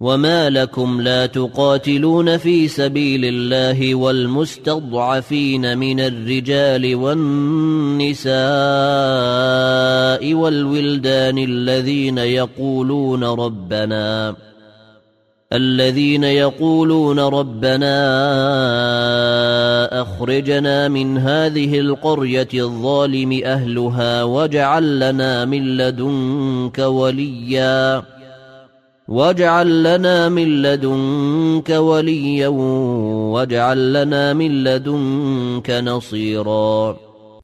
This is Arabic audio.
وما لكم لا تقاتلون في سبيل الله والمستضعفين من الرجال والنساء والولدان الذين يقولون ربنا الذين يقولون ربنا اخرجنا من هذه القريه الظالم اهلها واجعل لنا من لدنك وليا واجعل لنا من لدنك وليا واجعل لنا من لدنك نصيرا.